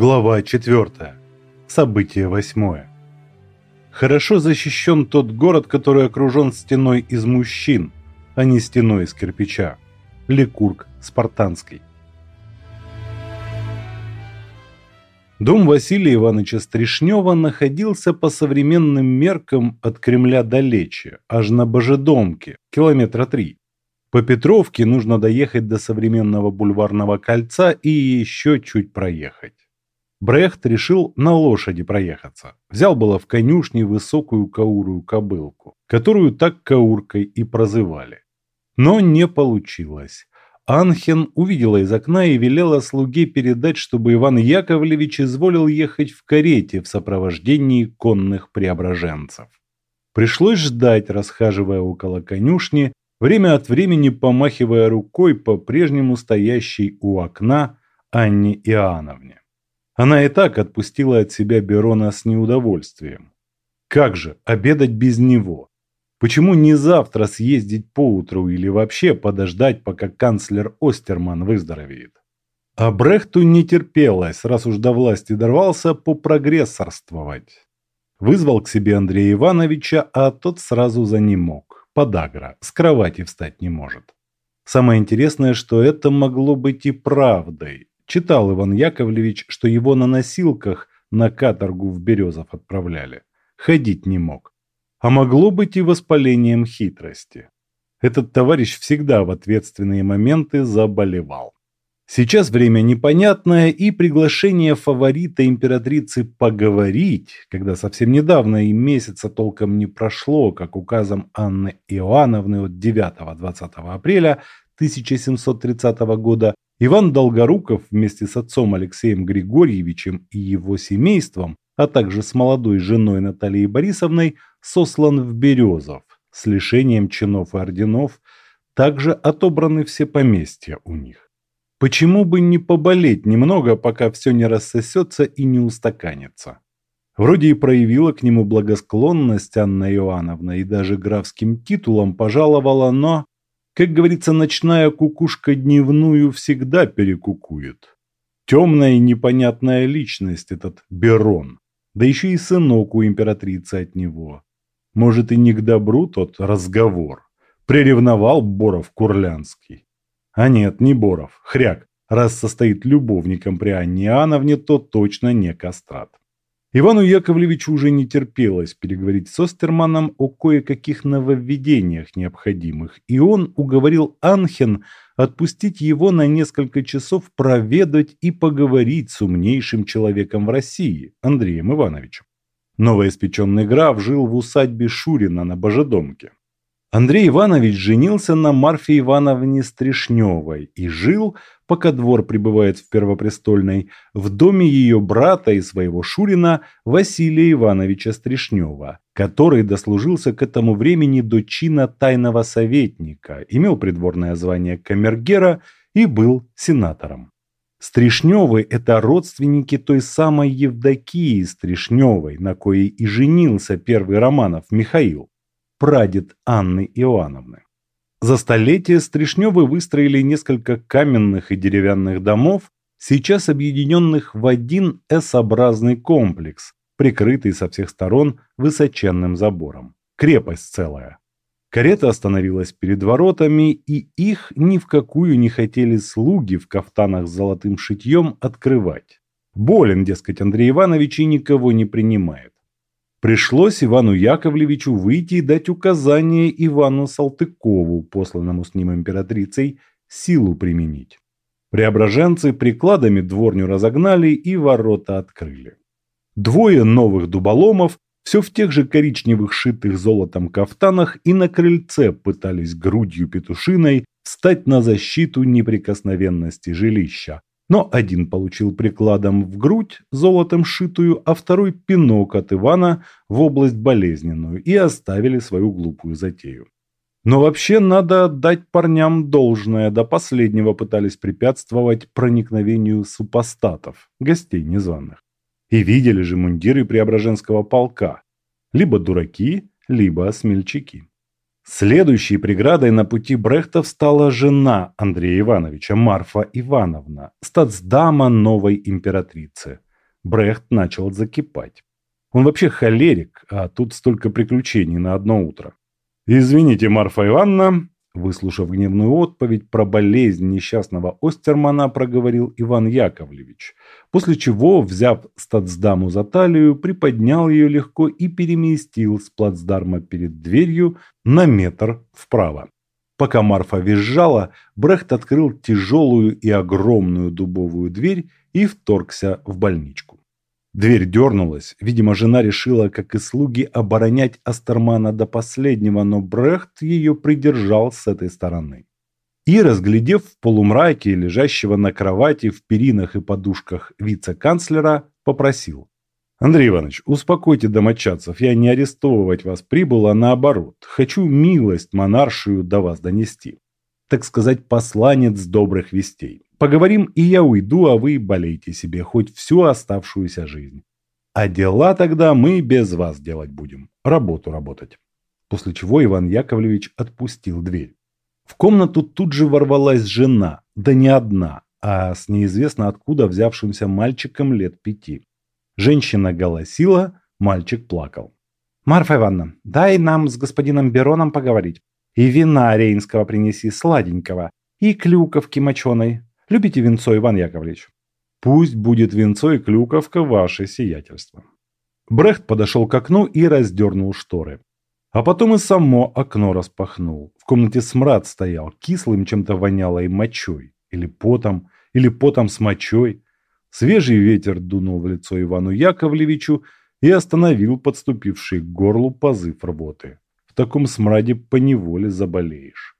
Глава 4. Событие 8. Хорошо защищен тот город, который окружен стеной из мужчин, а не стеной из кирпича. Ликург Спартанский. Дом Василия Ивановича Стришнева находился по современным меркам от Кремля далече, аж на Божедомке, километра три. По Петровке нужно доехать до современного бульварного кольца и еще чуть проехать. Брехт решил на лошади проехаться. Взял было в конюшне высокую каурую кобылку, которую так кауркой и прозывали. Но не получилось. Анхен увидела из окна и велела слуге передать, чтобы Иван Яковлевич изволил ехать в карете в сопровождении конных преображенцев. Пришлось ждать, расхаживая около конюшни, время от времени помахивая рукой по-прежнему стоящей у окна Анне Иоанновне. Она и так отпустила от себя Берона с неудовольствием. Как же обедать без него? Почему не завтра съездить поутру или вообще подождать, пока канцлер Остерман выздоровеет? А Брехту не терпелось, раз уж до власти дорвался, попрогрессорствовать. Вызвал к себе Андрея Ивановича, а тот сразу за ним мог. Подагра, с кровати встать не может. Самое интересное, что это могло быть и правдой. Читал Иван Яковлевич, что его на носилках на каторгу в Березов отправляли. Ходить не мог. А могло быть и воспалением хитрости. Этот товарищ всегда в ответственные моменты заболевал. Сейчас время непонятное, и приглашение фаворита императрицы поговорить, когда совсем недавно и месяца толком не прошло, как указом Анны Иоанновны от 9-20 апреля 1730 года, Иван Долгоруков вместе с отцом Алексеем Григорьевичем и его семейством, а также с молодой женой Натальей Борисовной, сослан в Березов с лишением чинов и орденов, также отобраны все поместья у них. Почему бы не поболеть немного, пока все не рассосется и не устаканится? Вроде и проявила к нему благосклонность Анна Иоанновна и даже графским титулом пожаловала, но как говорится, ночная кукушка дневную всегда перекукует. Темная и непонятная личность этот Берон. Да еще и сынок у императрицы от него. Может и не к добру тот разговор. Приревновал Боров Курлянский. А нет, не Боров, хряк. Раз состоит любовником при Анне Иоанновне, то точно не кастрат. Ивану Яковлевичу уже не терпелось переговорить с Остерманом о кое-каких нововведениях необходимых, и он уговорил Анхен отпустить его на несколько часов проведать и поговорить с умнейшим человеком в России, Андреем Ивановичем. Новоиспеченный граф жил в усадьбе Шурина на Божедомке. Андрей Иванович женился на Марфе Ивановне Стришневой и жил, пока двор пребывает в Первопрестольной, в доме ее брата и своего Шурина Василия Ивановича Стришнева, который дослужился к этому времени до чина тайного советника, имел придворное звание камергера и был сенатором. Стришневы – это родственники той самой Евдокии Стришневой, на коей и женился первый Романов Михаил прадед Анны Иоанновны. За столетие Стришневы выстроили несколько каменных и деревянных домов, сейчас объединенных в один S-образный комплекс, прикрытый со всех сторон высоченным забором. Крепость целая. Карета остановилась перед воротами, и их ни в какую не хотели слуги в кафтанах с золотым шитьем открывать. Болен, дескать, Андрей Иванович и никого не принимает. Пришлось Ивану Яковлевичу выйти и дать указание Ивану Салтыкову, посланному с ним императрицей, силу применить. Преображенцы прикладами дворню разогнали и ворота открыли. Двое новых дуболомов, все в тех же коричневых шитых золотом кафтанах и на крыльце пытались грудью петушиной встать на защиту неприкосновенности жилища, но один получил прикладом в грудь, золотом шитую, а второй пинок от Ивана в область болезненную и оставили свою глупую затею. Но вообще надо отдать парням должное, до последнего пытались препятствовать проникновению супостатов, гостей незваных. И видели же мундиры Преображенского полка. Либо дураки, либо смельчаки. Следующей преградой на пути Брехтов стала жена Андрея Ивановича, Марфа Ивановна, статсдама новой императрицы. Брехт начал закипать. Он вообще холерик, а тут столько приключений на одно утро. «Извините, Марфа Ивановна», выслушав гневную отповедь про болезнь несчастного Остермана, проговорил Иван Яковлевич, после чего, взяв стацдаму за талию, приподнял ее легко и переместил с плацдарма перед дверью на метр вправо. Пока Марфа визжала, Брехт открыл тяжелую и огромную дубовую дверь и вторгся в больничку. Дверь дернулась. Видимо, жена решила, как и слуги, оборонять Астермана до последнего, но Брехт ее придержал с этой стороны. И, разглядев в полумраке лежащего на кровати в перинах и подушках вице-канцлера, попросил. «Андрей Иванович, успокойте домочадцев, я не арестовывать вас прибыл, а наоборот. Хочу милость монаршию до вас донести. Так сказать, посланец добрых вестей. Поговорим, и я уйду, а вы болейте себе хоть всю оставшуюся жизнь. А дела тогда мы без вас делать будем. Работу работать». После чего Иван Яковлевич отпустил дверь. В комнату тут же ворвалась жена, да не одна, а с неизвестно откуда взявшимся мальчиком лет пяти. Женщина голосила, мальчик плакал. «Марфа Ивановна, дай нам с господином Бероном поговорить. И вина рейнского принеси сладенького, и клюковки моченой. Любите винцо, Иван Яковлевич?» «Пусть будет винцо и клюковка ваше сиятельство». Брехт подошел к окну и раздернул шторы. А потом и само окно распахнул. В комнате смрад стоял, кислым чем-то воняло и мочой. Или потом, или потом с мочой. Свежий ветер дунул в лицо Ивану Яковлевичу и остановил подступивший к горлу позыв рвоты. В таком смраде поневоле заболеешь.